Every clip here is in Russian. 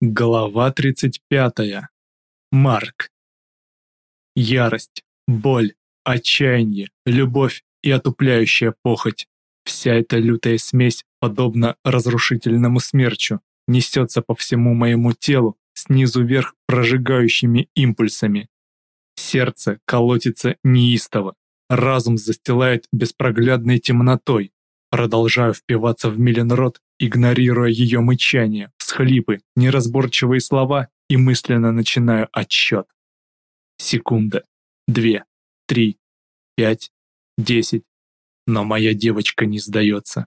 Глава 35. Марк. Ярость, боль, отчаяние, любовь и отупляющая похоть. Вся эта лютая смесь, подобно разрушительному смерчу, несется по всему моему телу, снизу вверх прожигающими импульсами. Сердце колотится неистово, разум застилает беспроглядной темнотой. Продолжаю впиваться в Милен рот, игнорируя ее мычание, всхлипы, неразборчивые слова и мысленно начинаю отсчет. Секунда, две, три, пять, десять. Но моя девочка не сдается.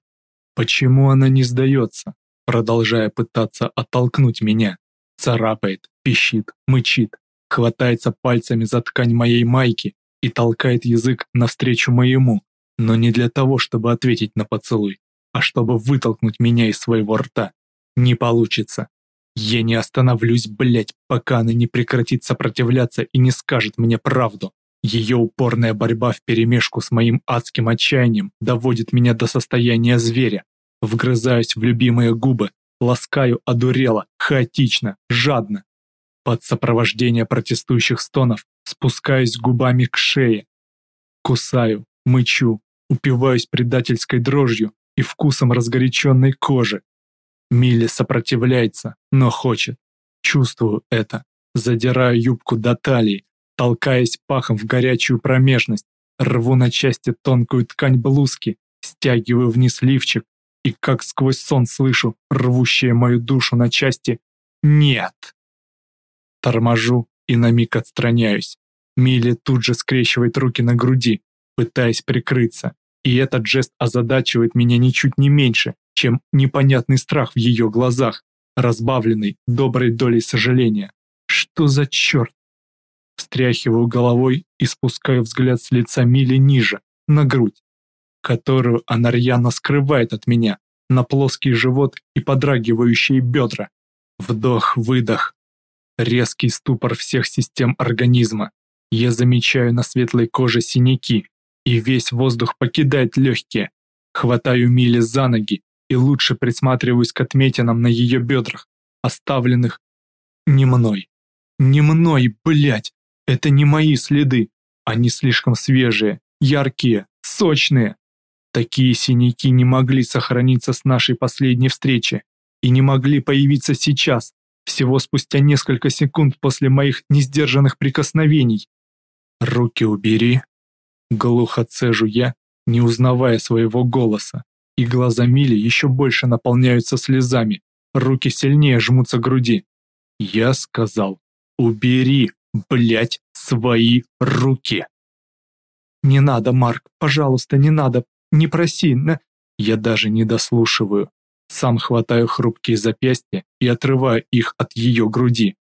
Почему она не сдается? Продолжая пытаться оттолкнуть меня. Царапает, пищит, мычит, хватается пальцами за ткань моей майки и толкает язык навстречу моему, но не для того, чтобы ответить на поцелуй, а чтобы вытолкнуть меня из своего рта. Не получится. Я не остановлюсь, блять, пока она не прекратит сопротивляться и не скажет мне правду. Ее упорная борьба вперемешку с моим адским отчаянием доводит меня до состояния зверя. Вгрызаюсь в любимые губы, ласкаю одурело, хаотично, жадно. Под сопровождение протестующих стонов спускаюсь губами к шее. Кусаю, мычу, упиваюсь предательской дрожью и вкусом разгоряченной кожи. Милли сопротивляется, но хочет. Чувствую это. Задираю юбку до талии, толкаясь пахом в горячую промежность, рву на части тонкую ткань блузки, стягиваю вниз лифчик и как сквозь сон слышу рвущее мою душу на части «Нет!». Торможу и на миг отстраняюсь. Милли тут же скрещивает руки на груди, пытаясь прикрыться, и этот жест озадачивает меня ничуть не меньше, чем непонятный страх в ее глазах, разбавленный доброй долей сожаления. Что за черт? Встряхиваю головой и спускаю взгляд с лица Мили ниже, на грудь, которую она рьяно скрывает от меня, на плоский живот и подрагивающие бедра. Вдох-выдох. Резкий ступор всех систем организма. Я замечаю на светлой коже синяки, и весь воздух покидает легкие. Хватаю Мили за ноги и лучше присматриваюсь к отметинам на ее бедрах, оставленных не мной. Не мной, блядь! Это не мои следы. Они слишком свежие, яркие, сочные. Такие синяки не могли сохраниться с нашей последней встречи и не могли появиться сейчас, всего спустя несколько секунд после моих несдержанных прикосновений. «Руки убери», — глухо цежу я, не узнавая своего голоса и глаза Мили еще больше наполняются слезами, руки сильнее жмутся к груди. Я сказал, убери, блядь, свои руки. Не надо, Марк, пожалуйста, не надо, не проси, на... Я даже не дослушиваю. Сам хватаю хрупкие запястья и отрываю их от ее груди.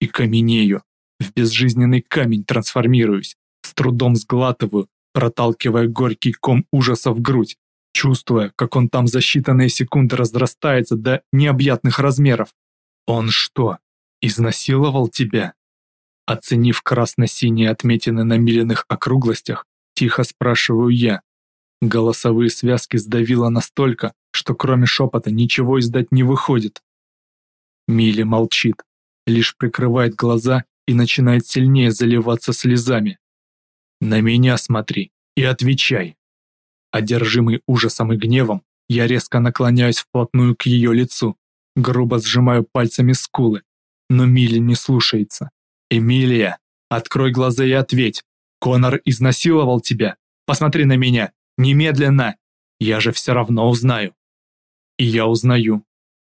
И каменею. В безжизненный камень трансформируюсь. С трудом сглатываю, проталкивая горький ком ужаса в грудь чувствуя, как он там за считанные секунды разрастается до необъятных размеров. «Он что, изнасиловал тебя?» Оценив красно-синие отметины на миленных округлостях, тихо спрашиваю я. Голосовые связки сдавило настолько, что кроме шепота ничего издать не выходит. Милли молчит, лишь прикрывает глаза и начинает сильнее заливаться слезами. «На меня смотри и отвечай!» Одержимый ужасом и гневом, я резко наклоняюсь вплотную к ее лицу, грубо сжимаю пальцами скулы, но Милли не слушается. «Эмилия, открой глаза и ответь. Конор изнасиловал тебя. Посмотри на меня. Немедленно. Я же все равно узнаю». И я узнаю.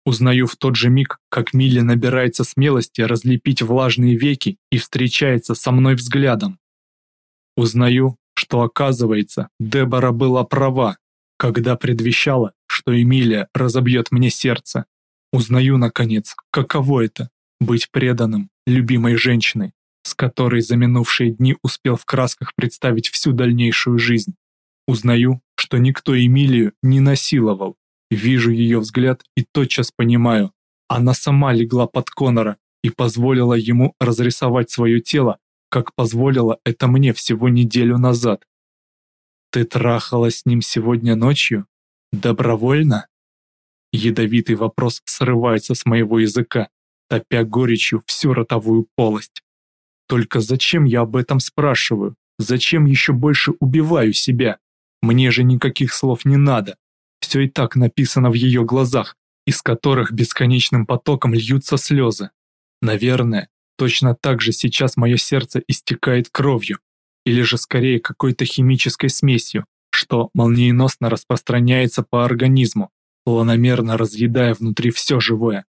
Узнаю в тот же миг, как Милли набирается смелости разлепить влажные веки и встречается со мной взглядом. Узнаю, что оказывается, Дебора была права, когда предвещала, что Эмилия разобьет мне сердце. Узнаю, наконец, каково это — быть преданным, любимой женщиной, с которой за минувшие дни успел в красках представить всю дальнейшую жизнь. Узнаю, что никто Эмилию не насиловал. Вижу ее взгляд и тотчас понимаю, она сама легла под Конора и позволила ему разрисовать свое тело как позволила это мне всего неделю назад. Ты трахалась с ним сегодня ночью? Добровольно? Ядовитый вопрос срывается с моего языка, топя горечью всю ротовую полость. Только зачем я об этом спрашиваю? Зачем еще больше убиваю себя? Мне же никаких слов не надо. Все и так написано в ее глазах, из которых бесконечным потоком льются слезы. Наверное, точно так же сейчас мое сердце истекает кровью, или же скорее какой-то химической смесью, что молниеносно распространяется по организму, планомерно разъедая внутри все живое.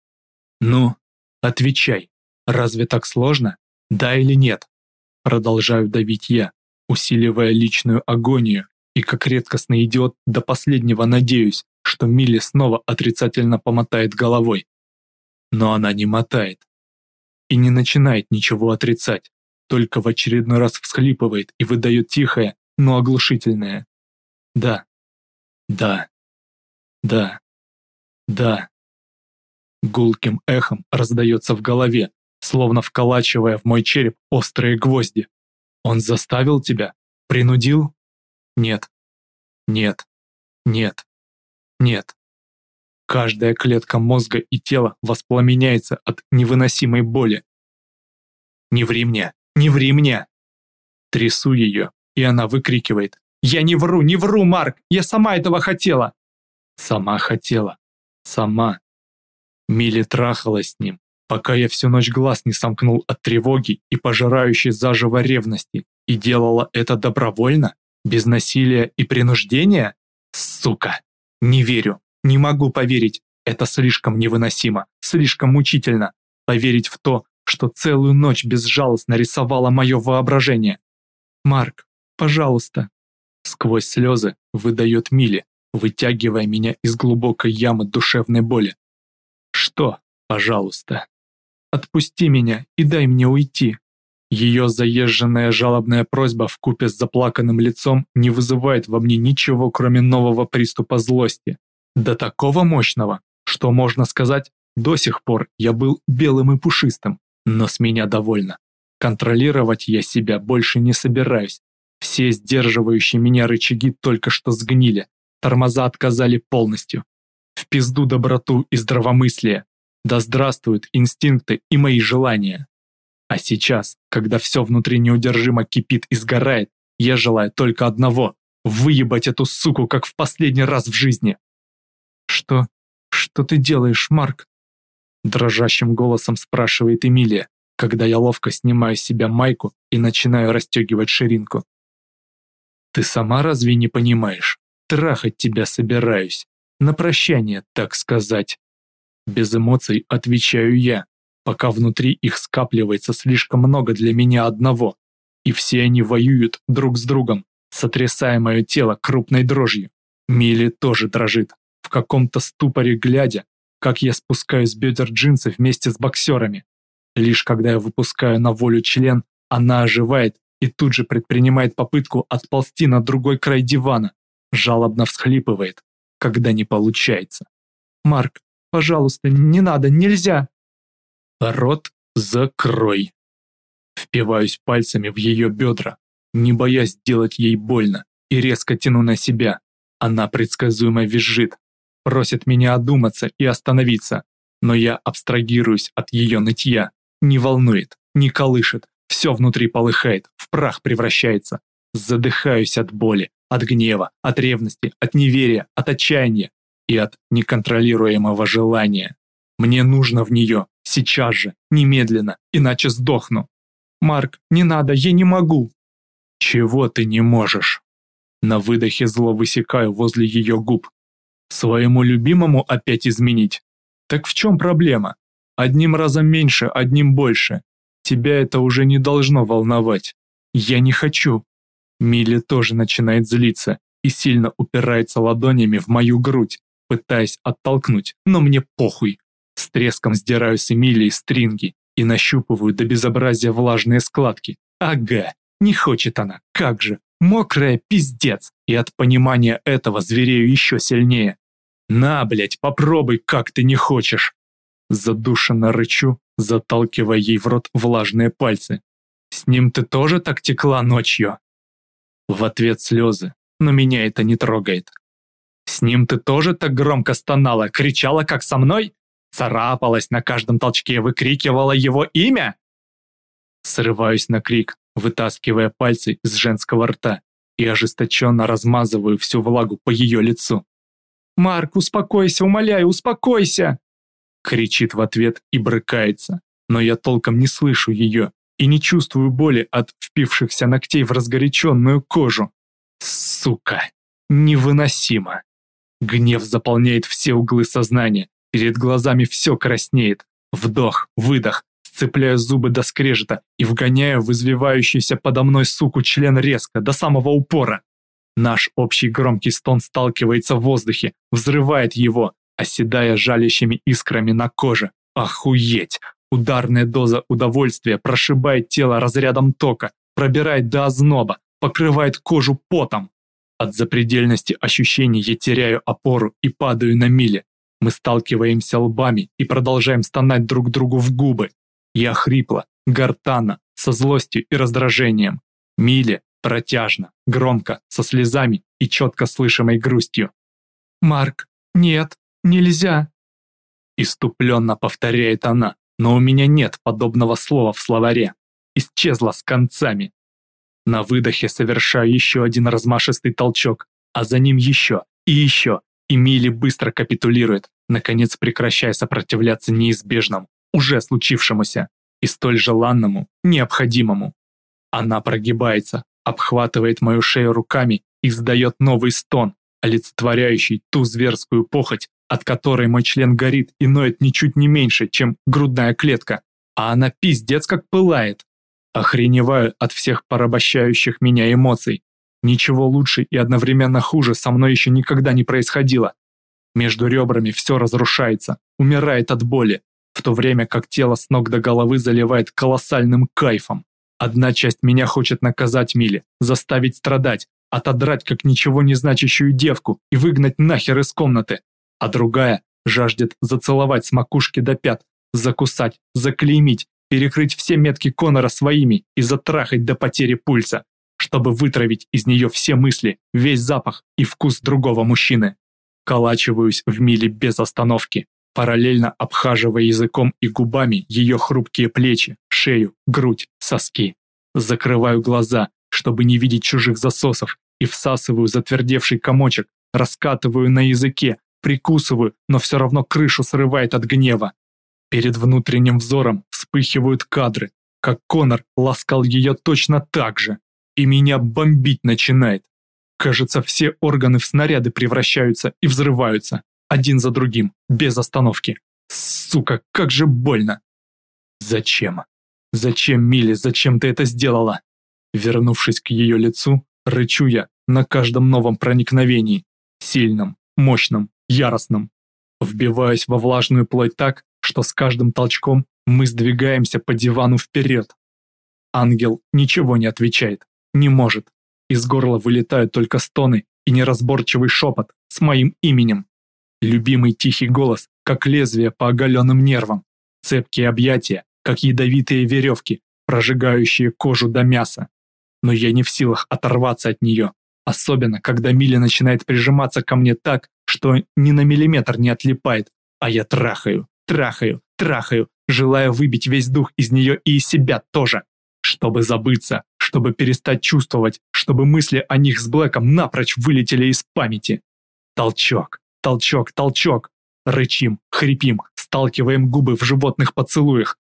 Ну, отвечай, разве так сложно? Да или нет? Продолжаю давить я, усиливая личную агонию, и как редкостный идиот до последнего надеюсь, что Милли снова отрицательно помотает головой. Но она не мотает. И не начинает ничего отрицать, только в очередной раз всхлипывает и выдает тихое, но оглушительное. Да, да, да, да. Гулким эхом раздается в голове, словно вколачивая в мой череп острые гвозди. Он заставил тебя? Принудил? Нет. Нет. Нет. Нет. Каждая клетка мозга и тела воспламеняется от невыносимой боли. «Не ври мне! Не ври мне!» Трясу ее, и она выкрикивает. «Я не вру, не вру, Марк! Я сама этого хотела!» Сама хотела. Сама. Милли трахалась с ним, пока я всю ночь глаз не сомкнул от тревоги и пожирающей заживо ревности, и делала это добровольно, без насилия и принуждения? Сука! Не верю, не могу поверить. Это слишком невыносимо, слишком мучительно. Поверить в то, что целую ночь безжалостно рисовало мое воображение. «Марк, пожалуйста!» Сквозь слезы выдает Милли, вытягивая меня из глубокой ямы душевной боли. «Что, пожалуйста?» «Отпусти меня и дай мне уйти!» Ее заезженная жалобная просьба в купе с заплаканным лицом не вызывает во мне ничего, кроме нового приступа злости. До такого мощного, что, можно сказать, до сих пор я был белым и пушистым, но с меня довольно. Контролировать я себя больше не собираюсь. Все сдерживающие меня рычаги только что сгнили, тормоза отказали полностью. В пизду доброту и здравомыслие. Да здравствуют инстинкты и мои желания. А сейчас, когда все внутри неудержимо кипит и сгорает, я желаю только одного – выебать эту суку, как в последний раз в жизни. «Что? Что ты делаешь, Марк?» Дрожащим голосом спрашивает Эмилия, когда я ловко снимаю с себя майку и начинаю расстегивать ширинку. «Ты сама разве не понимаешь? Трахать тебя собираюсь. На прощание, так сказать». Без эмоций отвечаю я, пока внутри их скапливается слишком много для меня одного, и все они воюют друг с другом, сотрясая мое тело крупной дрожью. Милли тоже дрожит, каком-то ступоре глядя, как я спускаю с бедер джинсы вместе с боксерами. Лишь когда я выпускаю на волю член, она оживает и тут же предпринимает попытку отползти на другой край дивана, жалобно всхлипывает, когда не получается. «Марк, пожалуйста, не надо, нельзя!» Рот закрой. Впиваюсь пальцами в ее бедра, не боясь сделать ей больно, и резко тяну на себя. Она предсказуемо визжит, просит меня одуматься и остановиться, но я абстрагируюсь от ее нытья. Не волнует, не колышет, все внутри полыхает, в прах превращается. Задыхаюсь от боли, от гнева, от ревности, от неверия, от отчаяния и от неконтролируемого желания. Мне нужно в нее, сейчас же, немедленно, иначе сдохну. Марк, не надо, я не могу. Чего ты не можешь? На выдохе зло высекаю возле ее губ. Своему любимому опять изменить? Так в чем проблема? Одним разом меньше, одним больше. Тебя это уже не должно волновать. Я не хочу. Милли тоже начинает злиться и сильно упирается ладонями в мою грудь, пытаясь оттолкнуть, но мне похуй. С треском сдираю с Эмилии стринги и нащупываю до безобразия влажные складки. Ага, не хочет она, как же, мокрая пиздец. И от понимания этого зверею еще сильнее. На, блять, попробуй, как ты не хочешь. Задушенно рычу, заталкивая ей в рот влажные пальцы. С ним ты тоже так текла ночью? В ответ слезы, но меня это не трогает. С ним ты тоже так громко стонала, кричала, как со мной? царапалась на каждом толчке, выкрикивала его имя? Срываюсь на крик, вытаскивая пальцы из женского рта и ожесточенно размазываю всю влагу по ее лицу. «Марк, успокойся, умоляю, успокойся!» Кричит в ответ и брыкается, но я толком не слышу ее и не чувствую боли от впившихся ногтей в разгоряченную кожу. Сука! Невыносимо! Гнев заполняет все углы сознания, перед глазами все краснеет. Вдох, выдох, сцепляю зубы до скрежета и вгоняю в извивающийся подо мной суку член резко, до самого упора. Наш общий громкий стон сталкивается в воздухе, взрывает его, оседая жалящими искрами на коже. Охуеть! Ударная доза удовольствия прошибает тело разрядом тока, пробирает до озноба, покрывает кожу потом. От запредельности ощущений я теряю опору и падаю на миле. Мы сталкиваемся лбами и продолжаем стонать друг другу в губы. Я хрипло, гортанно, со злостью и раздражением. Миле протяжно, громко, со слезами и четко слышимой грустью. «Марк, нет, нельзя!» Иступленно повторяет она, но у меня нет подобного слова в словаре. Исчезла с концами. На выдохе совершаю еще один размашистый толчок, а за ним еще и еще, и быстро капитулирует, наконец прекращая сопротивляться неизбежному, уже случившемуся и столь желанному, необходимому. Она прогибается, обхватывает мою шею руками и издает новый стон, олицетворяющий ту зверскую похоть, от которой мой член горит и ноет ничуть не меньше, чем грудная клетка, а она пиздец как пылает. Охреневаю от всех порабощающих меня эмоций. Ничего лучше и одновременно хуже со мной еще никогда не происходило. Между ребрами все разрушается, умирает от боли, в то время как тело с ног до головы заливает колоссальным кайфом. Одна часть меня хочет наказать Миле, заставить страдать, отодрать как ничего не значащую девку и выгнать нахер из комнаты, а другая жаждет зацеловать с макушки до пят, закусать, заклеймить, перекрыть все метки Конора своими и затрахать до потери пульса, чтобы вытравить из нее все мысли, весь запах и вкус другого мужчины. Колачиваюсь в миле без остановки, параллельно обхаживая языком и губами ее хрупкие плечи, шею, грудь, соски. Закрываю глаза, чтобы не видеть чужих засосов, и всасываю затвердевший комочек, раскатываю на языке, прикусываю, но все равно крышу срывает от гнева. Перед внутренним взором вспыхивают кадры, как Конор ласкал ее точно так же, и меня бомбить начинает. Кажется, все органы в снаряды превращаются и взрываются, один за другим, без остановки. Сука, как же больно! Зачем? Зачем, Милли, зачем ты это сделала? Вернувшись к ее лицу, рычу я на каждом новом проникновении, сильном, мощном, яростном. Вбиваюсь во влажную плоть так, что с каждым толчком мы сдвигаемся по дивану вперед. Ангел ничего не отвечает, не может. Из горла вылетают только стоны и неразборчивый шепот с моим именем. Любимый тихий голос, как лезвие по оголенным нервам. Цепкие объятия, как ядовитые веревки, прожигающие кожу до мяса. Но я не в силах оторваться от нее, особенно когда Миля начинает прижиматься ко мне так, что ни на миллиметр не отлипает, а я трахаю, трахаю, трахаю, желая выбить весь дух из нее и из себя тоже, чтобы забыться, чтобы перестать чувствовать, чтобы мысли о них с Блэком напрочь вылетели из памяти. Толчок, толчок, толчок. Рычим, хрипим, сталкиваем губы в животных поцелуях.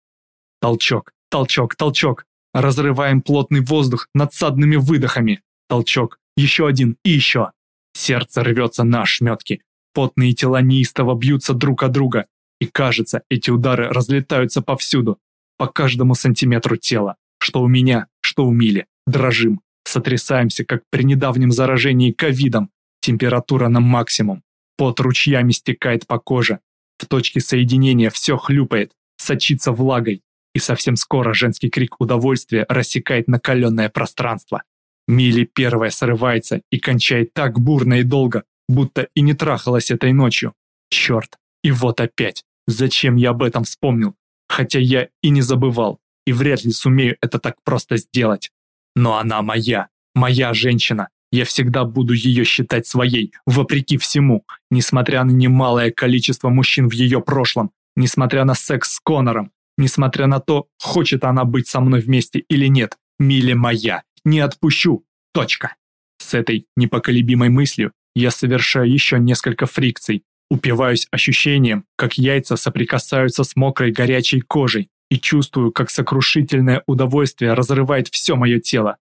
Толчок, толчок, толчок. Разрываем плотный воздух надсадными выдохами. Толчок, еще один и еще. Сердце рвется на ошметки. Потные тела неистово бьются друг о друга. И кажется, эти удары разлетаются повсюду. По каждому сантиметру тела. Что у меня, что у Мили. Дрожим. Сотрясаемся, как при недавнем заражении ковидом. Температура на максимум. Пот ручьями стекает по коже. В точке соединения все хлюпает, сочится влагой. И совсем скоро женский крик удовольствия рассекает накаленное пространство. Мили первая срывается и кончает так бурно и долго, будто и не трахалась этой ночью. Черт, и вот опять. Зачем я об этом вспомнил? Хотя я и не забывал, и вряд ли сумею это так просто сделать. Но она моя, моя женщина. Я всегда буду ее считать своей, вопреки всему, несмотря на немалое количество мужчин в ее прошлом, несмотря на секс с Конором, несмотря на то, хочет она быть со мной вместе или нет. Миле моя, не отпущу. Точка. С этой непоколебимой мыслью я совершаю еще несколько фрикций, упиваюсь ощущением, как яйца соприкасаются с мокрой горячей кожей и чувствую, как сокрушительное удовольствие разрывает все мое тело.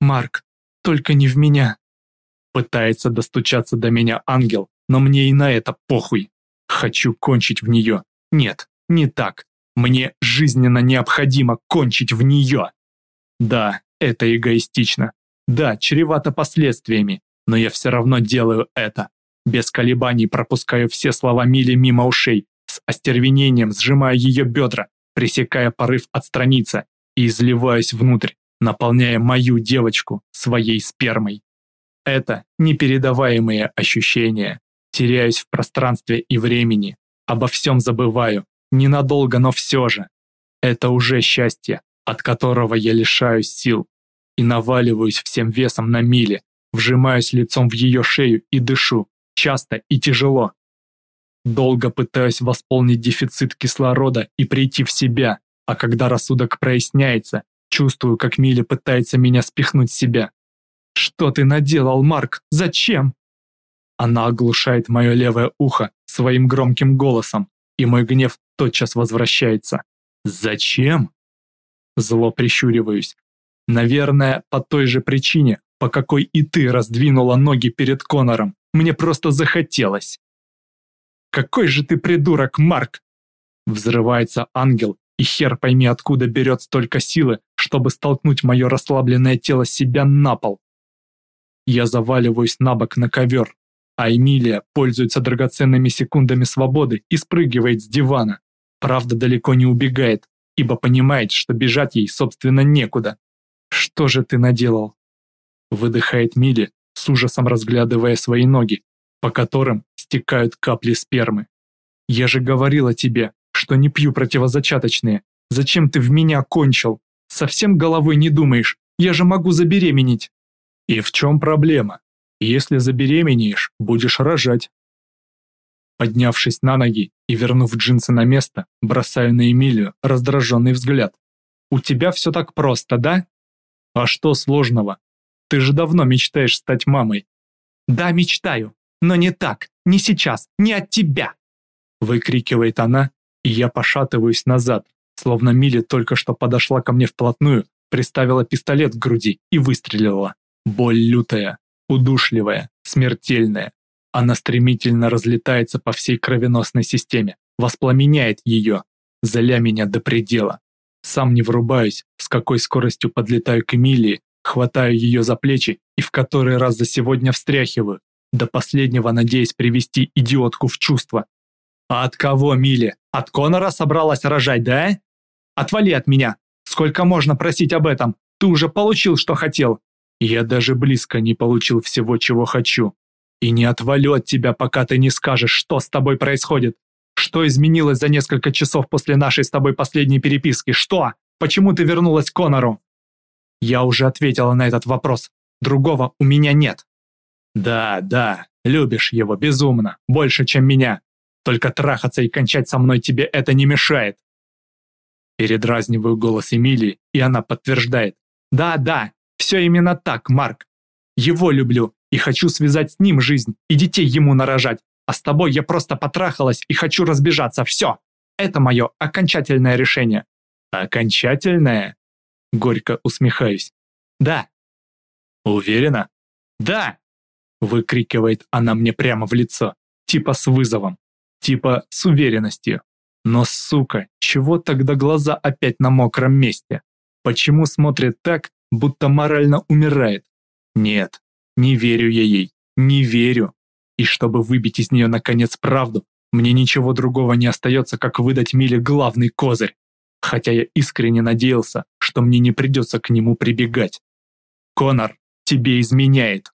«Марк, только не в меня!» Пытается достучаться до меня ангел, но мне и на это похуй. Хочу кончить в нее. Нет, не так. Мне жизненно необходимо кончить в нее. Да, это эгоистично. Да, чревато последствиями, но я все равно делаю это. Без колебаний пропускаю все слова Мили мимо ушей, с остервенением сжимаю ее бедра, пресекая порыв отстраниться и изливаюсь внутрь, наполняя мою девочку своей спермой. Это непередаваемые ощущения. Теряюсь в пространстве и времени, обо всем забываю, ненадолго, но все же. Это уже счастье, от которого я лишаюсь сил и наваливаюсь всем весом на миле, вжимаюсь лицом в ее шею и дышу, часто и тяжело. Долго пытаюсь восполнить дефицит кислорода и прийти в себя, а когда рассудок проясняется, чувствую, как Миля пытается меня спихнуть с себя. «Что ты наделал, Марк? Зачем?» Она оглушает мое левое ухо своим громким голосом, и мой гнев тотчас возвращается. «Зачем?» Зло прищуриваюсь. Наверное, по той же причине, по какой и ты раздвинула ноги перед Конором. Мне просто захотелось. «Какой же ты придурок, Марк!» Взрывается ангел, и хер пойми откуда берет столько силы, чтобы столкнуть мое расслабленное тело себя на пол. Я заваливаюсь на бок на ковер, а Эмилия пользуется драгоценными секундами свободы и спрыгивает с дивана. Правда, далеко не убегает, ибо понимает, что бежать ей, собственно, некуда. «Что же ты наделал?» Выдыхает Милли, с ужасом разглядывая свои ноги, по которым стекают капли спермы. «Я же говорила тебе, что не пью противозачаточные. Зачем ты в меня кончил? Совсем головой не думаешь? Я же могу забеременеть». «И в чем проблема? Если забеременеешь, будешь рожать». Поднявшись на ноги и вернув джинсы на место, бросаю на Эмилию раздраженный взгляд. «У тебя все так просто, да?» «А что сложного? Ты же давно мечтаешь стать мамой. Да, мечтаю, но не так, не сейчас, не от тебя. Выкрикивает она, и я пошатываюсь назад, словно Милли только что подошла ко мне вплотную, приставила пистолет к груди и выстрелила. Боль лютая, удушливая, смертельная. Она стремительно разлетается по всей кровеносной системе, воспламеняет ее, заля меня до предела. Сам не врубаюсь, с какой скоростью подлетаю к Эмилии, Хватаю ее за плечи и в который раз за сегодня встряхиваю, до последнего надеясь привести идиотку в чувство. «А от кого, Милли? От Конора собралась рожать, да? Отвали от меня! Сколько можно просить об этом? Ты уже получил, что хотел!» «Я даже близко не получил всего, чего хочу. И не отвалю от тебя, пока ты не скажешь, что с тобой происходит. Что изменилось за несколько часов после нашей с тобой последней переписки? Что? Почему ты вернулась к Конору?» Я уже ответила на этот вопрос. Другого у меня нет. Да, да, любишь его безумно, больше, чем меня. Только трахаться и кончать со мной тебе это не мешает. Передразниваю голос Эмилии, и она подтверждает. Да, да, все именно так, Марк. Его люблю и хочу связать с ним жизнь и детей ему нарожать. А с тобой я просто потрахалась и хочу разбежаться. Все. Это мое окончательное решение. Окончательное? Горько усмехаюсь. «Да». «Уверена?» «Да!» Выкрикивает она мне прямо в лицо. Типа с вызовом. Типа с уверенностью. Но, сука, чего тогда глаза опять на мокром месте? Почему смотрит так, будто морально умирает? Нет, не верю я ей. Не верю. И чтобы выбить из нее наконец правду, мне ничего другого не остается, как выдать Миле главный козырь хотя я искренне надеялся, что мне не придется к нему прибегать. Конор тебе изменяет.